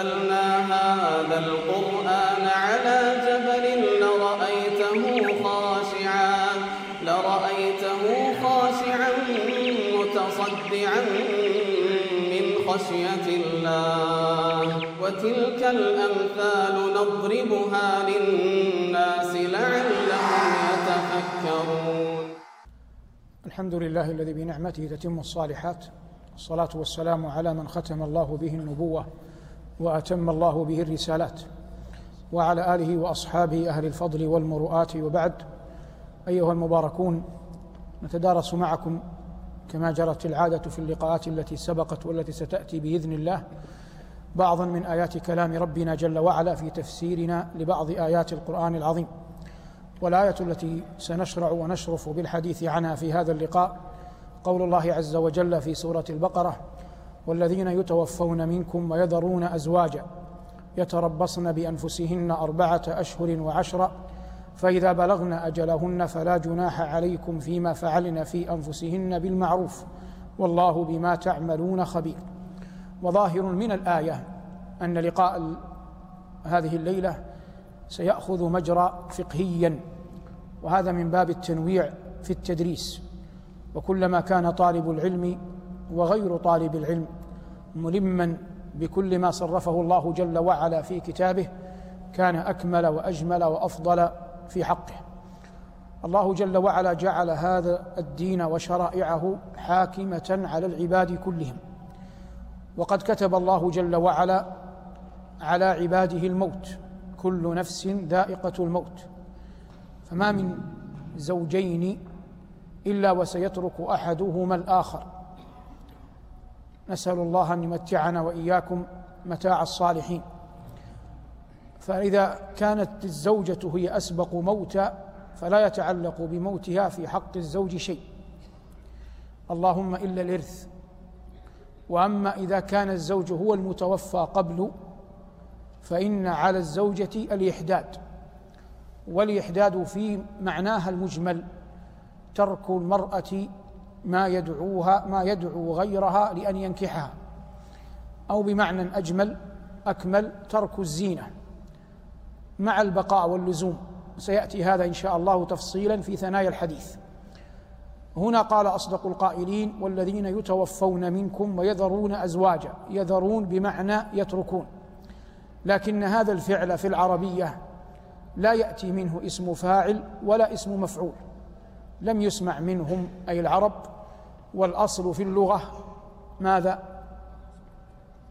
نزلنا هذا القرآن على جبل لرأيته خاشعا لرأيته خاشعا متصدعا من خشية الله. وتلك الأمثال نضربها للناس لعلهم يتفكرون. الحمد لله الذي بنعمته تتم الصالحات الصلاة والسلام على من ختم الله به النبوة وأتم الله به الرسالات وعلى آله وأصحابه أهل الفضل والمروءات وبعد. أيها المباركون نتدارس معكم كما جرت العادة في اللقاءات التي سبقت والتي ستأتي بإذن الله بعضا من آيات كلام ربنا جل وعلا في تفسيرنا لبعض آيات القرآن العظيم. والآية التي سنشرع ونشرف بالحديث عنها في هذا اللقاء قول الله عز وجل في سورة البقرة والذين يتوفون منكم ويذرون أزواجا يتربصن بأنفسهن أربعة أشهر وعشرا فإذا بلغن أجلهن فلا جناح عليكم فيما فعلن في أنفسهن بالمعروف والله بما تعملون خبير. وظاهر من الآية أن لقاء هذه الليلة سيأخذ مجرى فقهيا وهذا من باب التنويع في التدريس. وكلما كان طالب العلم وغير طالب العلم ملما بكل ما صرفه الله جل وعلا في كتابه كان أكمل وأجمل وأفضل في حقه. الله جل وعلا جعل هذا الدين وشرائعه حاكمة على العباد كلهم. وقد كتب الله جل وعلا على عباده الموت كل نفس ذائقة الموت. فما من زوجين إلا وسيترك أحدهما الآخر. نسأل الله أن يمتعنا وإياكم متاع الصالحين. فإذا كانت الزوجة هي أسبق موتا فلا يتعلق بموتها في حق الزوج شيء. اللهم إلا الإرث. وأما إذا كان الزوج هو المتوفى قبل فإن على الزوجة الإحداد. والإحداد في معناها المجمل ترك المرأة ما يدعوها ما يدعو غيرها لأن ينكحها. أو بمعنى أجمل أكمل ترك الزينة مع البقاء واللزوم. سيأتي هذا إن شاء الله تفصيلا في ثنايا الحديث. هنا قال أصدق القائلين والذين يتوفون منكم ويذرون أزواجا يذرون بمعنى يتركون. لكن هذا الفعل في العربية لا يأتي منه اسم فاعل ولا اسم مفعول. لم يسمع منهم أي العرب والأصل في اللغة ماذا؟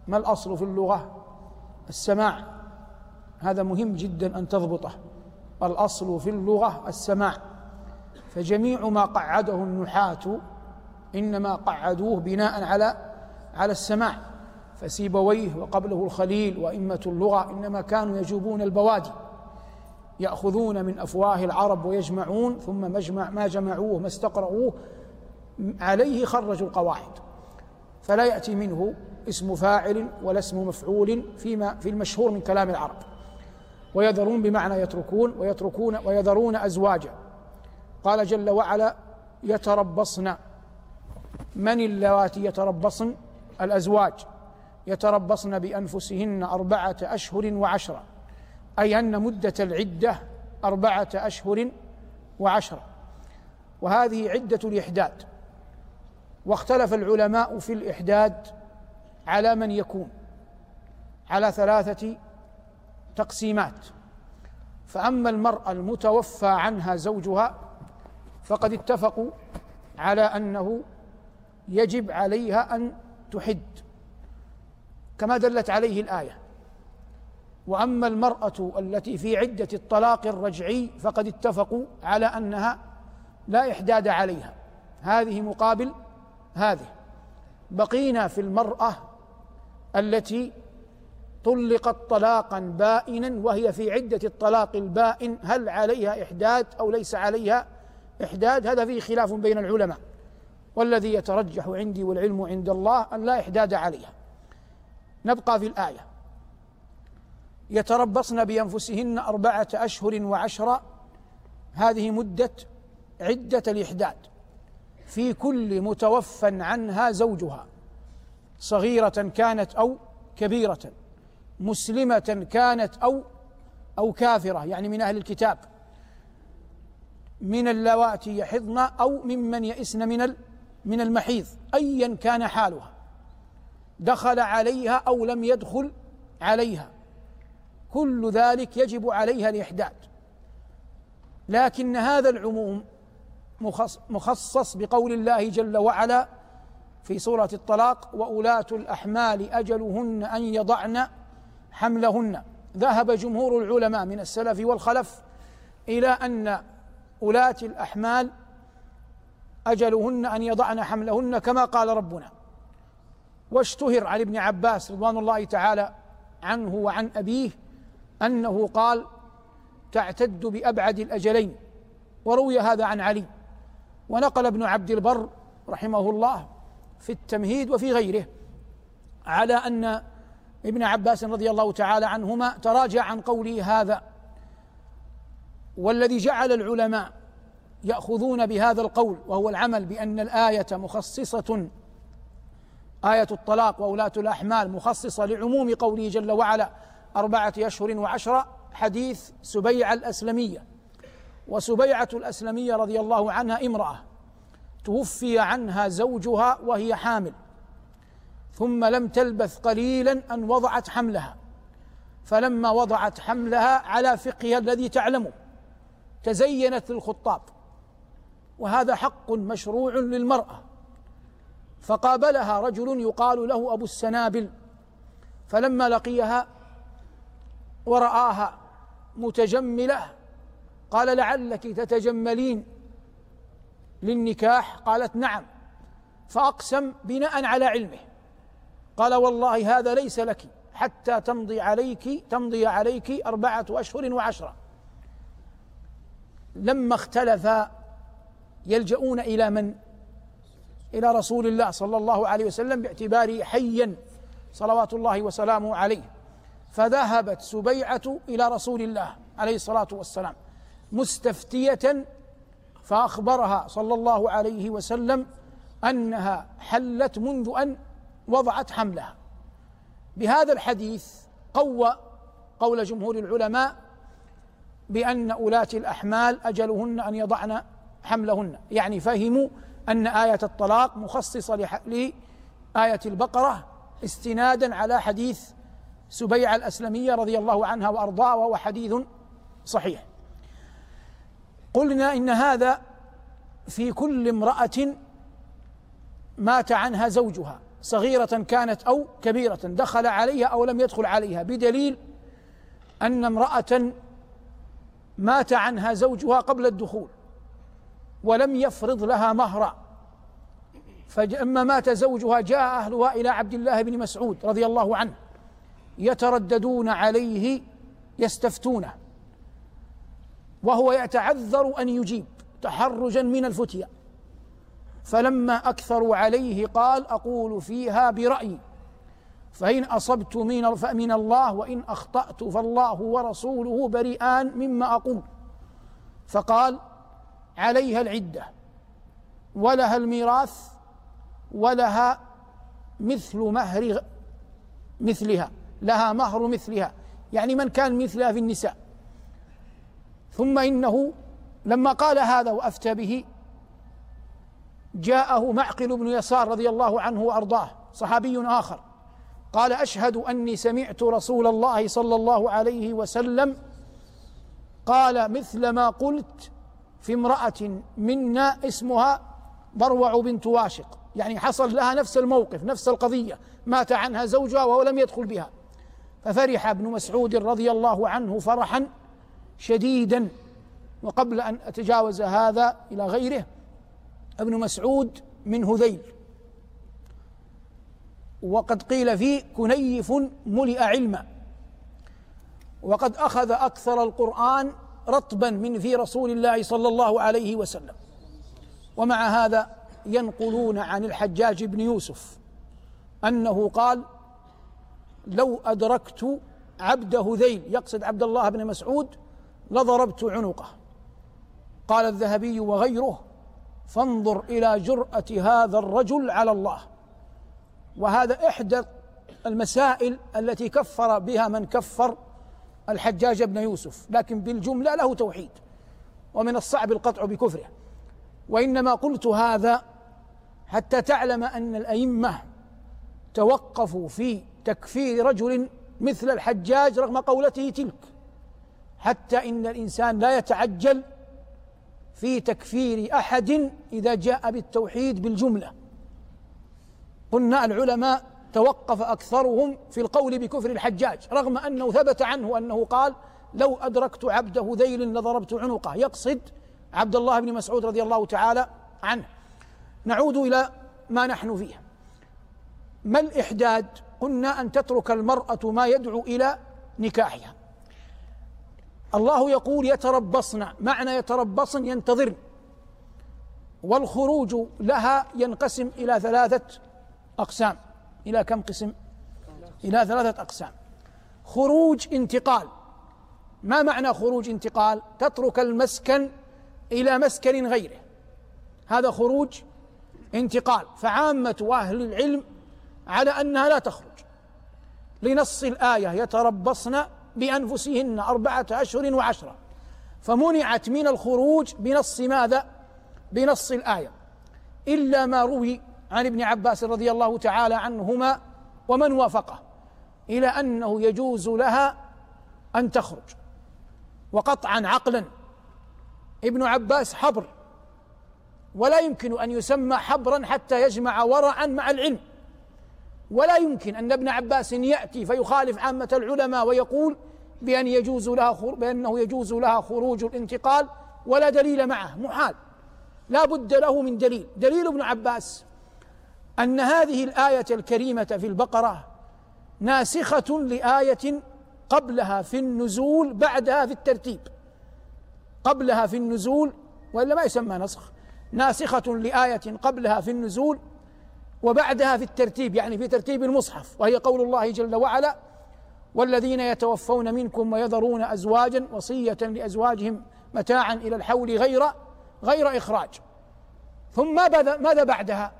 ما الأصل في اللغة؟ السماع. هذا مهم جدا أن تضبطه. الأصل في اللغة السماع. فجميع ما قعده النحاة إنما قعدوه بناء على على السماع. فسيبويه وقبله الخليل وأئمة اللغة إنما كانوا يجوبون البوادي. يأخذون من أفواه العرب ويجمعون ثم مجمع ما جمعوه ما استقرؤوه عليه خرجوا القواعد. فلا يأتي منه اسم فاعل ولا اسم مفعول فيما في المشهور من كلام العرب. ويذرون بمعنى يتركون ويتركون ويذرون أزواجا. قال جل وعلا يتربصن. من اللواتي يتربصن؟ الأزواج. يتربصن بأنفسهن أربعة أشهر وعشرا أي أن مدة العدة أربعة أشهر وعشرا وهذه عدة الإحداد. واختلف العلماء في الإحداد على من يكون. على ثلاثة تقسيمات. فأما المرأة المتوفى عنها زوجها فقد اتفقوا على أنه يجب عليها أن تحد. كما دلت عليه الآية. وأما المرأة التي في عدة الطلاق الرجعي فقد اتفقوا على أنها لا إحداد عليها. هذه مقابل هذه. بقينا في المرأة التي طلقت طلاقا بائنا وهي في عدة الطلاق البائن. هل عليها إحداد أو ليس عليها إحداد؟ هذا فيه خلاف بين العلماء. والذي يترجح عندي والعلم عند الله أن لا إحداد عليها. نبقى في الآية. يتربصن بأنفسهن أربعة أشهر وعشرة هذه مدة عدة الإحداد. في كل متوفى عنها زوجها. صغيرة كانت أو كبيرة. مسلمة كانت أو أو كافرة. يعني من أهل الكتاب. من اللواتي يحضن أو ممن يئسن من من المحيض. أيا كان حالها. دخل عليها أو لم يدخل عليها. كل ذلك يجب عليها الإحداد. لكن هذا العموم مخصص بقول الله جل وعلا في سورة الطلاق وأولاة الأحمال أجلهن أن يضعن حملهن. ذهب جمهور العلماء من السلف والخلف إلى أن أولاة الأحمال أجلهن أن يضعن حملهن كما قال ربنا. واشتهر عن ابن عباس رضوان الله تعالى عنه وعن أبيه أنه قال تعتد بأبعد الأجلين وروي هذا عن علي ونقل ابن عبد البر رحمه الله في التمهيد وفي غيره على أن ابن عباس رضي الله تعالى عنهما تراجع عن قوله هذا والذي جعل العلماء يأخذون بهذا القول وهو العمل بأن الآية مخصصة آية الطلاق واولاه الأحمال مخصصة لعموم قوله جل وعلا أربعة أشهر وعشره حديث سبيعه الأسلمية. وسبيعة الأسلمية رضي الله عنها امرأة توفي عنها زوجها وهي حامل ثم لم تلبث قليلا أن وضعت حملها. فلما وضعت حملها على فقهها الذي تعلمه تزينت للخطاب. وهذا حق مشروع للمرأة. فقابلها رجل يقال له أبو السنابل فلما لقيها ورآها متجملة. قال لعلك تتجملين للنكاح؟ قالت نعم. فأقسم بناء على علمه. قال والله هذا ليس لك حتى تمضي عليك تمضي عليك أربعة أشهر وعشرة. لما اختلف يلجؤون إلى من؟ إلى رسول الله صلى الله عليه وسلم باعتباره حيا صلوات الله وسلامه عليه. فذهبت سبيعة إلى رسول الله عليه الصلاة والسلام مستفتية فأخبرها صلى الله عليه وسلم أنها حلت منذ أن وضعت حملها. بهذا الحديث قوى قول جمهور العلماء بأن أولاة الأحمال أجلهن أن يضعن حملهن. يعني فهموا أن آية الطلاق مخصصة لآية البقرة استنادا على حديث سبيعة الأسلمية رضي الله عنها وأرضاها وهو حديث صحيح. قلنا إن هذا في كل امرأة مات عنها زوجها صغيرة كانت أو كبيرة دخل عليها أو لم يدخل عليها بدليل أن امرأة مات عنها زوجها قبل الدخول ولم يفرض لها مهرا. فلما مات زوجها جاء أهلها إلى عبد الله بن مسعود رضي الله عنه. يترددون عليه يستفتونه وهو يتعذر أن يجيب تحرجا من الفتية. فلما أكثروا عليه قال أقول فيها برأيي فإن أصبت من فمن الله وإن أخطأت فالله ورسوله بريئان مما أقول. فقال عليها العدة ولها الميراث ولها مثل مهر مثلها. لها مهر مثلها. يعني من كان مثلها في النساء. ثم إنه لما قال هذا وأفتى به جاءه معقل بن يسار رضي الله عنه وأرضاه صحابي آخر. قال أشهد أني سمعت رسول الله صلى الله عليه وسلم قال مثل ما قلت في امرأة منا اسمها بروع بنت واشق. يعني حصل لها نفس الموقف نفس القضية مات عنها زوجها وهو لم يدخل بها. ففرح ابن مسعود رضي الله عنه فرحا شديدا. وقبل أن أتجاوز هذا إلى غيره ابن مسعود من هذيل. وقد قيل فيه كنيف ملئ علما. وقد أخذ أكثر القرآن رطبا من في رسول الله صلى الله عليه وسلم. ومع هذا ينقلون عن الحجاج بن يوسف أنه قال لو أدركت عبد هذيل يقصد عبد الله بن مسعود لضربت عنقه. قال الذهبي وغيره فانظر إلى جرأة هذا الرجل على الله. وهذا إحدى المسائل التي كفر بها من كفر الحجاج بن يوسف لكن بالجملة له توحيد ومن الصعب القطع بكفره. وإنما قلت هذا حتى تعلم أن الأئمة توقفوا في تكفير رجل مثل الحجاج رغم قولته تلك. حتى إن الإنسان لا يتعجل في تكفير أحد إذا جاء بالتوحيد بالجملة. قلنا العلماء توقف أكثرهم في القول بكفر الحجاج رغم أنه ثبت عنه أنه قال لو أدركت عبد هذيل لضربت عنقه يقصد عبد الله بن مسعود رضي الله تعالى عنه. نعود إلى ما نحن فيه. ما الإحداد؟ قلنا أن تترك المرأة ما يدعو إلى نكاحها. الله يقول يتربصن معنى يتربصن ينتظرن. والخروج لها ينقسم إلى ثلاثة أقسام. إلى كم قسم؟ إلى ثلاثة أقسام. خروج انتقال. ما معنى خروج انتقال؟ تترك المسكن إلى مسكن غيره. هذا خروج انتقال. فعامة أهل العلم على أنها لا تخرج. لنص الآية يتربصن بأنفسهن أربعة أشهر وعشرة. فمنعت من الخروج بنص ماذا؟ بنص الآية. إلا ما روي عن ابن عباس رضي الله تعالى عنهما ومن وافقه إلى أنه يجوز لها أن تخرج. وقطعا عقلا ابن عباس حبر. ولا يمكن أن يسمى حبرا حتى يجمع ورعا مع العلم. ولا يمكن أن ابن عباس يأتي فيخالف عامة العلماء ويقول بأن يجوز لها بأنه يجوز لها خروج الانتقال ولا دليل معه محال. لا بد له من دليل. دليل ابن عباس أن هذه الآية الكريمة في البقرة ناسخة لآية قبلها في النزول بعدها في الترتيب. قبلها في النزول وإلا ما يسمى نسخ. ناسخة لآية قبلها في النزول وبعدها في الترتيب يعني في ترتيب المصحف وهي قول الله جل وعلا والذين يتوفون منكم ويذرون أزواجا وصية لأزواجهم متاعا إلى الحول غير غير إخراج. ثم ماذا بعدها؟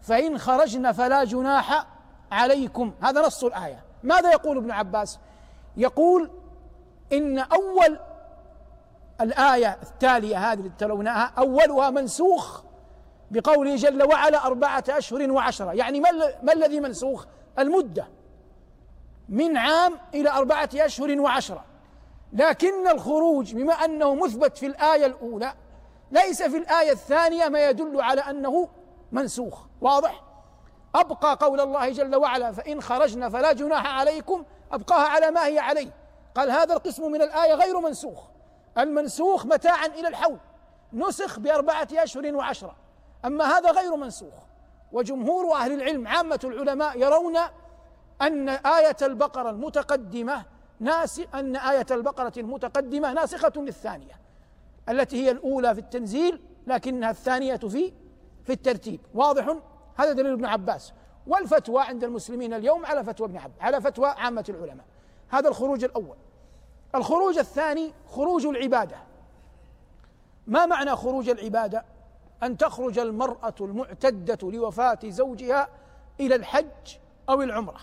فإن خرجن فلا جناح عليكم. هذا نص الآية. ماذا يقول ابن عباس؟ يقول إن أول الآية التالية هذه اللي تلوناها أولها منسوخ بقوله جل وعلا أربعة أشهر وعشرة. يعني ما, ما الذي منسوخ المدة من عام إلى أربعة أشهر وعشرة. لكن الخروج بما أنه مثبت في الآية الأولى ليس في الآية الثانية ما يدل على أنه منسوخ واضح؟ أبقى قول الله جل وعلا فإن خرجنا فلا جناح عليكم أبقاها على ما هي عليه. قال هذا القسم من الآية غير منسوخ المنسوخ متاعا إلى الحول. نسخ بأربعة أشهر وعشرة. أما هذا غير منسوخ. وجمهور أهل العلم عامة العلماء يرون أن آية البقرة المتقدمة ناس أن آية البقرة المتقدمة ناسخة للثانية التي هي الأولى في التنزيل لكنها الثانية في في الترتيب. واضح؟ هذا دليل ابن عباس. والفتوى عند المسلمين اليوم على فتوى ابن عباس على فتوى عامة العلماء. هذا الخروج الأول. الخروج الثاني خروج العبادة. ما معنى خروج العبادة؟ أن تخرج المرأة المعتدة لوفاة زوجها إلى الحج أو العمرة.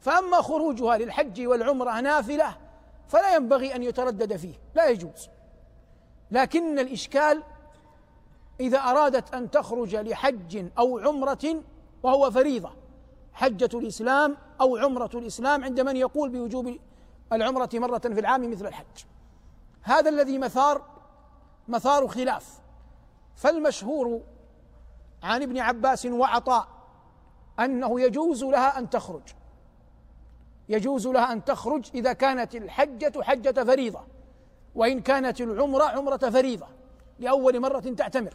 فأما خروجها للحج والعمرة نافلة فلا ينبغي أن يتردد فيه لا يجوز. لكن الإشكال إذا أرادت أن تخرج لحج أو عمرة وهو فريضة حجة الإسلام أو عمرة الإسلام عند من يقول بوجوب العمرة مرة في العام مثل الحج. هذا الذي مثار مثار خلاف. فالمشهور عن ابن عباس وعطاء أنه يجوز لها أن تخرج. يجوز لها أن تخرج إذا كانت الحجة حجة فريضة وإن كانت العمرة عمرة فريضة لأول مرة تعتمر.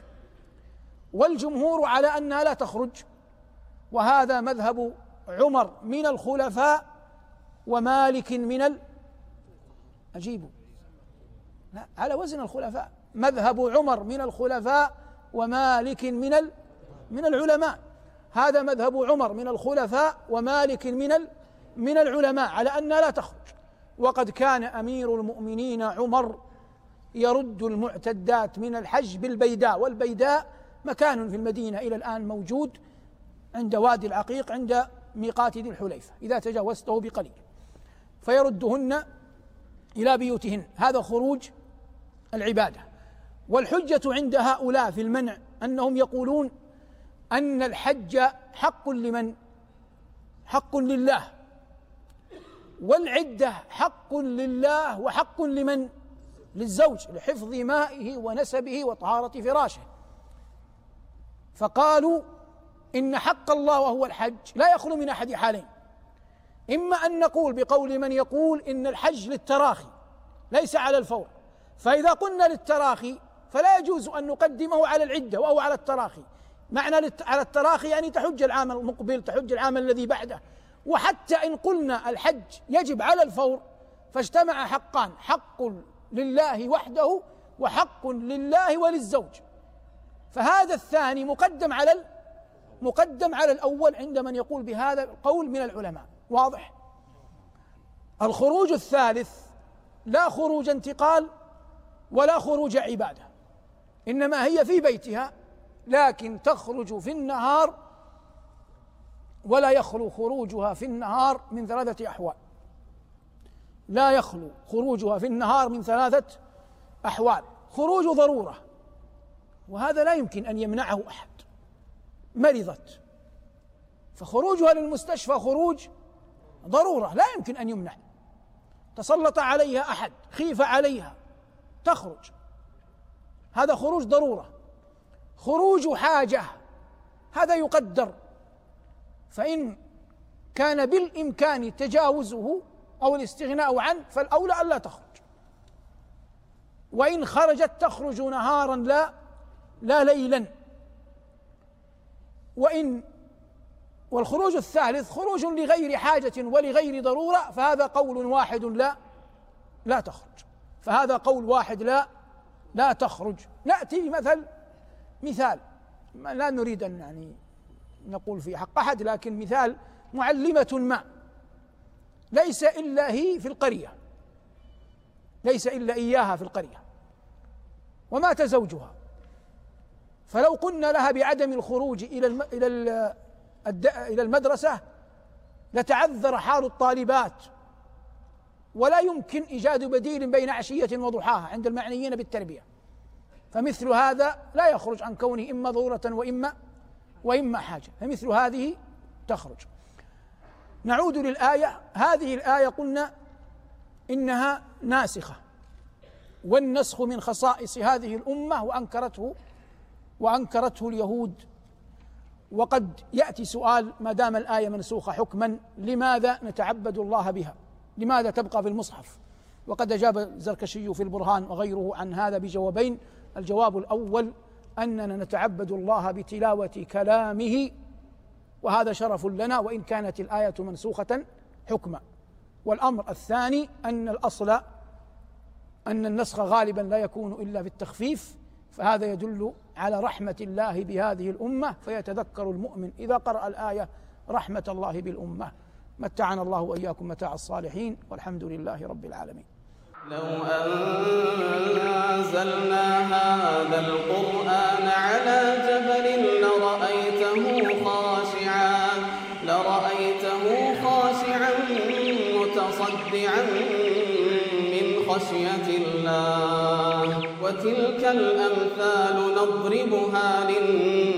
والجمهور على أنها لا تخرج وهذا مذهب عمر من الخلفاء ومالك من ال أجيبوا. لا على وزن الخلفاء. مذهب عمر من الخلفاء ومالك من من العلماء. هذا مذهب عمر من الخلفاء ومالك من من العلماء على أنها لا تخرج. وقد كان أمير المؤمنين عمر يرد المعتدات من الحج بالبيداء والبيداء مكان في المدينة إلى الآن موجود عند وادي العقيق عند ميقات ذي الحليفة إذا تجاوزته بقليل. فيردهن إلى بيوتهن. هذا خروج العبادة. والحجة عند هؤلاء في المنع أنهم يقولون أن الحج حق لمن؟ حق لله. والعدة حق لله وحق لمن؟ للزوج لحفظ مائه ونسبه وطهارة فراشه. فقالوا إن حق الله وهو الحج لا يخلو من أحد حالين. إما أن نقول بقول من يقول إن الحج للتراخي ليس على الفور. فإذا قلنا للتراخي فلا يجوز أن نقدمه على العدة أو على التراخي. معنى على التراخي يعني تحج العام المقبل تحج العام الذي بعده. وحتى إن قلنا الحج يجب على الفور فاجتمع حقان حق لله وحده وحق لله وللزوج. فهذا الثاني مقدم على مقدم على الأول عند من يقول بهذا القول من العلماء. واضح؟ الخروج الثالث لا خروج انتقال ولا خروج عبادة. إنما هي في بيتها لكن تخرج في النهار ولا يخلو خروجها في النهار من ثلاثة أحوال. لا يخلو خروجها في النهار من ثلاثة أحوال. خروج ضرورة وهذا لا يمكن أن يمنعه أحد. مرضت فخروجها للمستشفى خروج ضرورة لا يمكن أن يمنع. تسلط عليها أحد خيف عليها تخرج. هذا خروج ضرورة. خروج حاجة. هذا يقدر. فإن كان بالإمكان تجاوزه أو الاستغناء عنه فالأولى ألا تخرج. وإن خرجت تخرج نهارا لا لا ليلا. وإن والخروج الثالث خروج لغير حاجة ولغير ضرورة فهذا قول واحد لا لا تخرج. فهذا قول واحد لا لا تخرج. نأتي مثل مثال. لا نريد أن يعني نقول في حق أحد لكن مثال معلمة ما. ليس إلا هي في القرية. ليس إلا إياها في القرية. ومات زوجها. فلو قلنا لها بعدم الخروج إلى الم... إلى إلى المدرسة لتعذر حال الطالبات. ولا يمكن إيجاد بديل بين عشية وضحاها عند المعنيين بالتربية. فمثل هذا لا يخرج عن كونه إما ضرورة وإما وإما حاجة. فمثل هذه تخرج. نعود للآية. هذه الآية قلنا إنها ناسخة. والنسخ من خصائص هذه الأمة وأنكرته وأنكرته اليهود. وقد يأتي سؤال ما دام الآية منسوخة حكما لماذا نتعبد الله بها؟ لماذا تبقى في المصحف؟ وقد أجاب الزركشي في البرهان وغيره عن هذا بجوابين الجواب الأول أننا نتعبد الله بتلاوة كلامه وهذا شرف لنا وإن كانت الآية منسوخة حكما والأمر الثاني أن الأصل أن النسخ غالبا لا يكون إلا بالتخفيف فهذا يدل على رحمة الله بهذه الأمة فيتذكر المؤمن إذا قرأ الآية رحمة الله بالأمة متعنا الله وإياكم متاع الصالحين والحمد لله رب العالمين. لو أنزلنا هذا القرآن على جبل لرأيته خاشعا لرأيته خاشعا متصدعا من خشية الله. وتلك الأمثال نضربها للناس